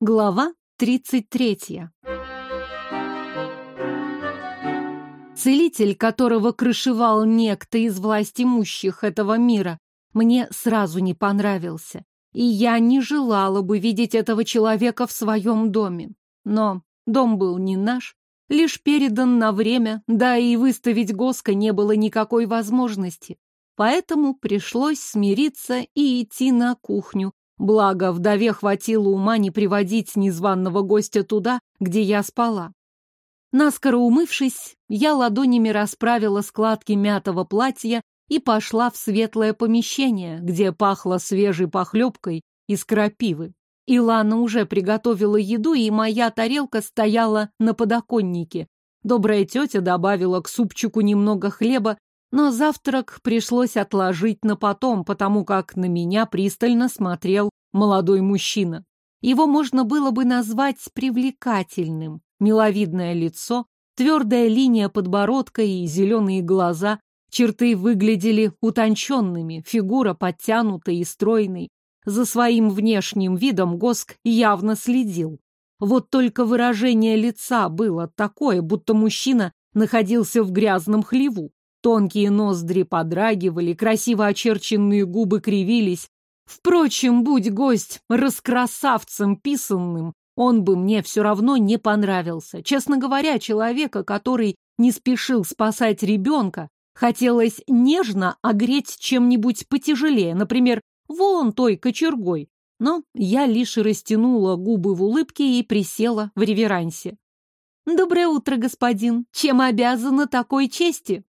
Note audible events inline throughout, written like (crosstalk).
Глава 33. Целитель, которого крышевал некто из власть имущих этого мира, мне сразу не понравился, и я не желала бы видеть этого человека в своем доме. Но дом был не наш, лишь передан на время, да и выставить Госка не было никакой возможности. Поэтому пришлось смириться и идти на кухню, Благо, вдове хватило ума не приводить незваного гостя туда, где я спала. Наскоро умывшись, я ладонями расправила складки мятого платья и пошла в светлое помещение, где пахло свежей похлебкой из крапивы. Илана уже приготовила еду, и моя тарелка стояла на подоконнике. Добрая тетя добавила к супчику немного хлеба но завтрак пришлось отложить на потом, потому как на меня пристально смотрел молодой мужчина. Его можно было бы назвать привлекательным. Миловидное лицо, твердая линия подбородка и зеленые глаза. Черты выглядели утонченными, фигура подтянутой и стройной. За своим внешним видом Госк явно следил. Вот только выражение лица было такое, будто мужчина находился в грязном хлеву. Тонкие ноздри подрагивали, красиво очерченные губы кривились. Впрочем, будь гость раскрасавцем писанным, он бы мне все равно не понравился. Честно говоря, человека, который не спешил спасать ребенка, хотелось нежно огреть чем-нибудь потяжелее, например, вон той кочергой. Но я лишь растянула губы в улыбке и присела в реверансе. «Доброе утро, господин! Чем обязана такой чести?»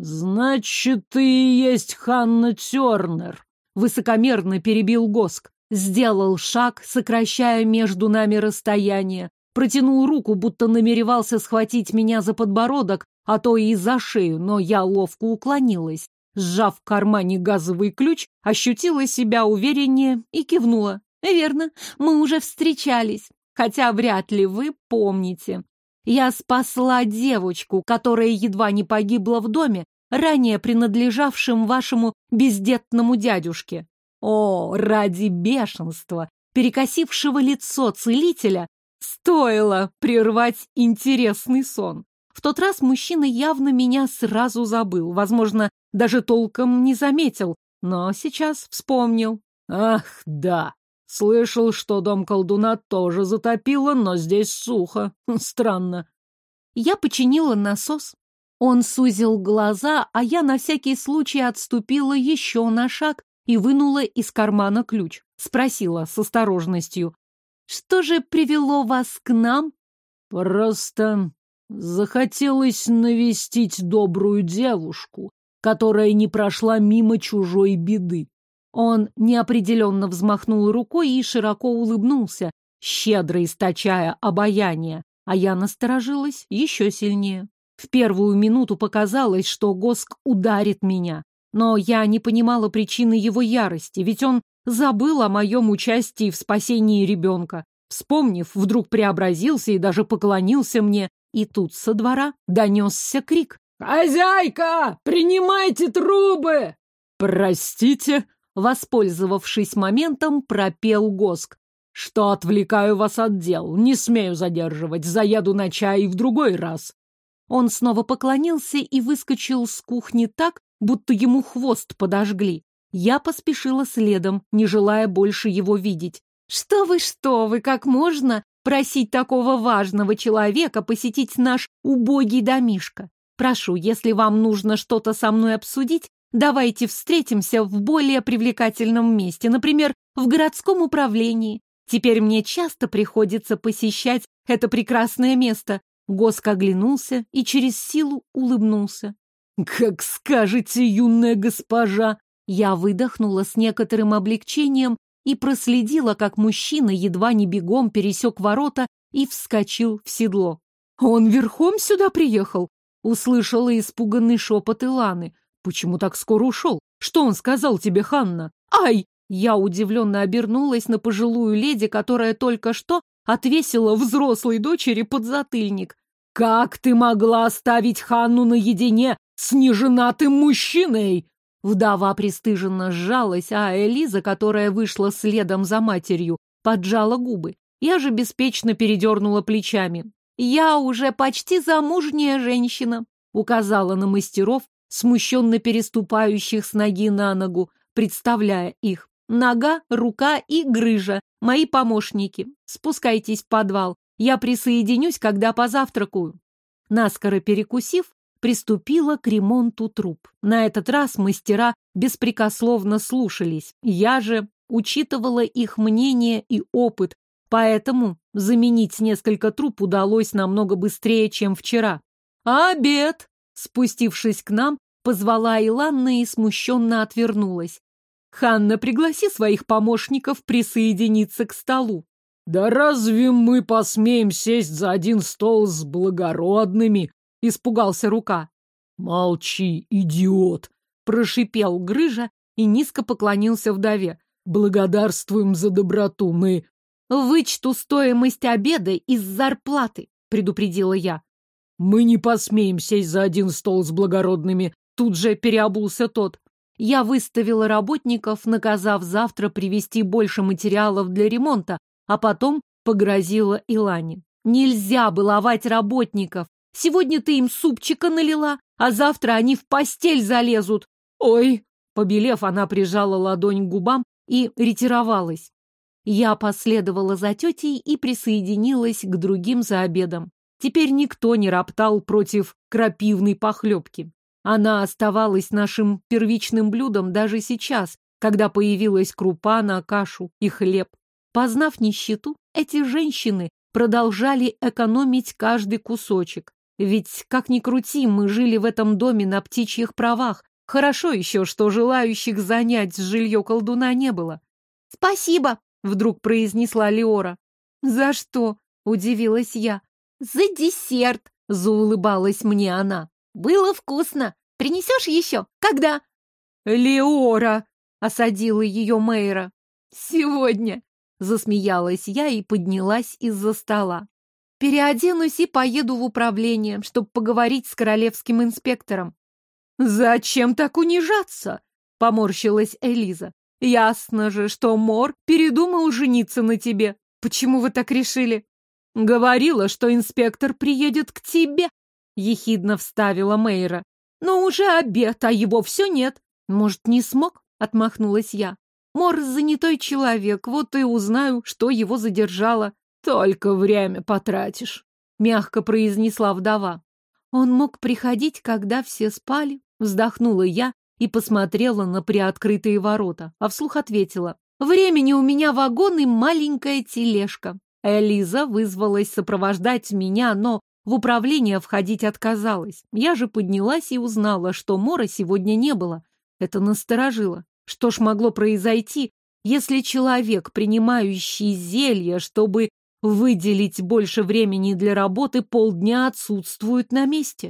«Значит, ты и есть Ханна Тернер», — высокомерно перебил Госк. Сделал шаг, сокращая между нами расстояние. Протянул руку, будто намеревался схватить меня за подбородок, а то и за шею, но я ловко уклонилась. Сжав в кармане газовый ключ, ощутила себя увереннее и кивнула. «Верно, мы уже встречались, хотя вряд ли вы помните. Я спасла девочку, которая едва не погибла в доме, ранее принадлежавшем вашему бездетному дядюшке. О, ради бешенства, перекосившего лицо целителя, стоило прервать интересный сон. В тот раз мужчина явно меня сразу забыл, возможно, даже толком не заметил, но сейчас вспомнил. Ах, да, Слышал, что дом колдуна тоже затопило, но здесь сухо. (laughs) Странно. Я починила насос. Он сузил глаза, а я на всякий случай отступила еще на шаг и вынула из кармана ключ. Спросила с осторожностью. «Что же привело вас к нам?» «Просто захотелось навестить добрую девушку, которая не прошла мимо чужой беды. Он неопределенно взмахнул рукой и широко улыбнулся, щедро источая обаяние, а я насторожилась еще сильнее. В первую минуту показалось, что Госк ударит меня, но я не понимала причины его ярости, ведь он забыл о моем участии в спасении ребенка. Вспомнив, вдруг преобразился и даже поклонился мне, и тут со двора донесся крик. «Хозяйка, принимайте трубы!» «Простите!» Воспользовавшись моментом, пропел Госк. «Что отвлекаю вас от дел? Не смею задерживать. Заеду на чай в другой раз». Он снова поклонился и выскочил с кухни так, будто ему хвост подожгли. Я поспешила следом, не желая больше его видеть. «Что вы, что вы, как можно просить такого важного человека посетить наш убогий домишко? Прошу, если вам нужно что-то со мной обсудить, Давайте встретимся в более привлекательном месте, например, в городском управлении. Теперь мне часто приходится посещать это прекрасное место. Госк оглянулся и через силу улыбнулся. «Как скажете, юная госпожа!» Я выдохнула с некоторым облегчением и проследила, как мужчина едва не бегом пересек ворота и вскочил в седло. «Он верхом сюда приехал?» Услышала испуганный шепот Иланы. Почему так скоро ушел? Что он сказал тебе, Ханна? Ай! Я удивленно обернулась на пожилую леди, которая только что отвесила взрослой дочери подзатыльник. «Как ты могла оставить Ханну наедине с неженатым мужчиной?» Вдова пристыженно сжалась, а Элиза, которая вышла следом за матерью, поджала губы. Я же беспечно передернула плечами. «Я уже почти замужняя женщина», — указала на мастеров, смущенно переступающих с ноги на ногу, представляя их. «Нога, рука и грыжа. Мои помощники. Спускайтесь в подвал. Я присоединюсь, когда позавтракаю». Наскоро перекусив, приступила к ремонту труб. На этот раз мастера беспрекословно слушались. Я же учитывала их мнение и опыт, поэтому заменить несколько труб удалось намного быстрее, чем вчера. «Обед!» Спустившись к нам, позвала Иланна и смущенно отвернулась. «Ханна, пригласи своих помощников присоединиться к столу». «Да разве мы посмеем сесть за один стол с благородными?» — испугался рука. «Молчи, идиот!» — прошипел Грыжа и низко поклонился вдове. «Благодарствуем за доброту, мы...» «Вычту стоимость обеда из зарплаты», — предупредила я. «Мы не посмеем сесть за один стол с благородными», — тут же переобулся тот. Я выставила работников, наказав завтра привезти больше материалов для ремонта, а потом погрозила Илане. Нельзя баловать работников. Сегодня ты им супчика налила, а завтра они в постель залезут. Ой! Побелев, она прижала ладонь к губам и ретировалась. Я последовала за тетей и присоединилась к другим за обедом. Теперь никто не роптал против крапивной похлебки. Она оставалась нашим первичным блюдом даже сейчас, когда появилась крупа на кашу и хлеб. Познав нищету, эти женщины продолжали экономить каждый кусочек. Ведь, как ни крути, мы жили в этом доме на птичьих правах. Хорошо еще, что желающих занять жилье колдуна не было. «Спасибо!» — вдруг произнесла Леора. «За что?» — удивилась я. «За десерт!» — заулыбалась мне она. «Было вкусно! Принесешь еще? Когда?» «Леора!» — осадила ее Мейра. «Сегодня!» — засмеялась я и поднялась из-за стола. «Переоденусь и поеду в управление, чтобы поговорить с королевским инспектором». «Зачем так унижаться?» — поморщилась Элиза. «Ясно же, что Мор передумал жениться на тебе. Почему вы так решили?» «Говорила, что инспектор приедет к тебе», — ехидно вставила Мейра. «Но уже обед, а его все нет». «Может, не смог?» — отмахнулась я. «Мор занятой человек, вот и узнаю, что его задержало». «Только время потратишь», — мягко произнесла вдова. «Он мог приходить, когда все спали?» — вздохнула я и посмотрела на приоткрытые ворота, а вслух ответила. «Времени у меня вагон и маленькая тележка. Элиза вызвалась сопровождать меня, но в управление входить отказалась. Я же поднялась и узнала, что Мора сегодня не было. Это насторожило. Что ж могло произойти, если человек, принимающий зелье, чтобы выделить больше времени для работы, полдня отсутствует на месте?